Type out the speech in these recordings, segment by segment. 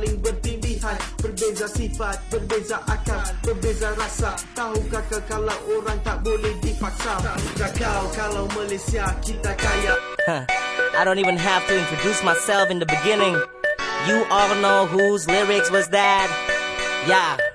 saling berpilihan Berbeza sifat, berbeza akal, berbeza rasa Tahukah kau kalau orang tak boleh dipaksa Tahukah kalau Malaysia kita kaya Huh. I don't even have to introduce myself in the beginning. You all know whose lyrics was that. Yeah.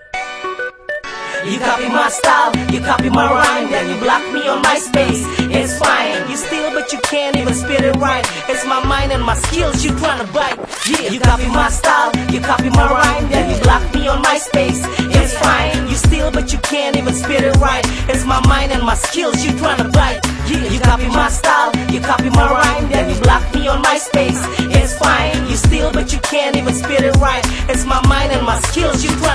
You copy my style, you copy my rhyme, then you block me on MySpace. It's fine, you steal, but you can't even spit it right. It's my mind and my skills you tryna bite. Yeah, you copy my style, you copy my rhyme, then you block me on MySpace. It's fine, you steal, but you can't even spit it right. It's my mind and my skills you tryna bite. Yeah, you copy my style, you copy my rhyme, then you block me on MySpace. It's fine, you steal, but you can't even spit it right. It's my mind and my skills you tryna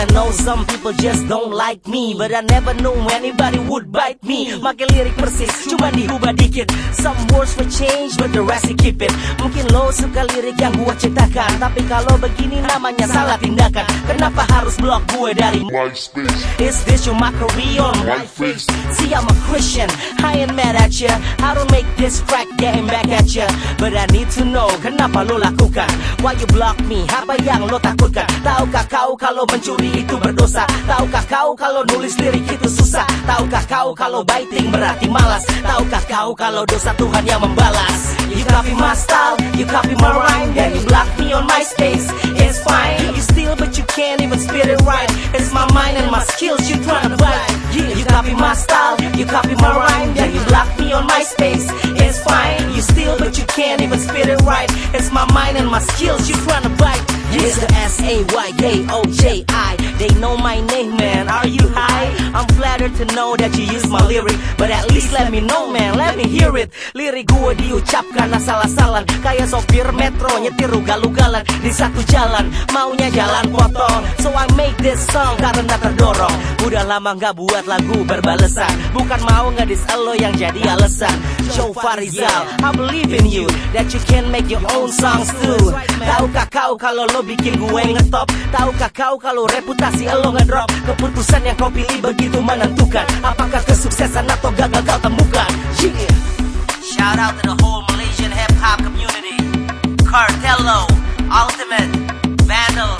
I know some people just don't like me But I never knew anybody would bite me. Make lirik persis, cuma diubah dikit. Some words for change, but the rest you keep it. Mungkin lo suka lirik yang gua ciptakan Tapi kalau begini namanya salah tindakan. Kenapa harus blok gue dari MySpace, Is this your mockery on my face? See, I'm a Christian, I ain't mad at ya I don't make this crack getting back at ya But I need to know, kenapa lo lakukan? Why you block me? Apa yang lo takutkan? Tahukah kau kalau mencuri itu berdosa? Tahukah kau kalau nulis lirik itu susah? Tahukah kau kalau biting berarti malas? Tahukah kau kalau dosa Tuhan yang membalas? You copy my style, you copy my rhyme my skills you tryna bite Yeah, you copy my style, you copy my rhyme. Then you block me on MySpace. It's fine, you steal but you can't even spit it right. It's my mind and my skills you tryna bite It's the S-A-Y-K-O-J-I They know my name man, are you to know that you use my lyric. But at least let me know man, let me hear it. Lirik gue diucapkan asal-asalan. Kayak sopir metro nyetir ugal-ugalan Di satu jalan, maunya jalan potong So I make this song karena terdorong. Udah lama gak buat lagu berbalesan. Bukan mau ngedis elo yang jadi alasan. Joe Farizal, I believe in you That you can make your own songs too. Tahukah kau kalau lo bikin gue ngetop? Tahukah kau kalau reputasi lo ngedrop? Keputusan yang kau pilih begitu menentukan Apakah kesuksesan atau gagal kau temukan? Yeah. Shout out to the whole Malaysian hip hop community. Cartello, Ultimate, Vandal,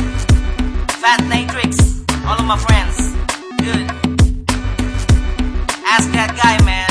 Fat Matrix All of my friends. Good. Ask that guy man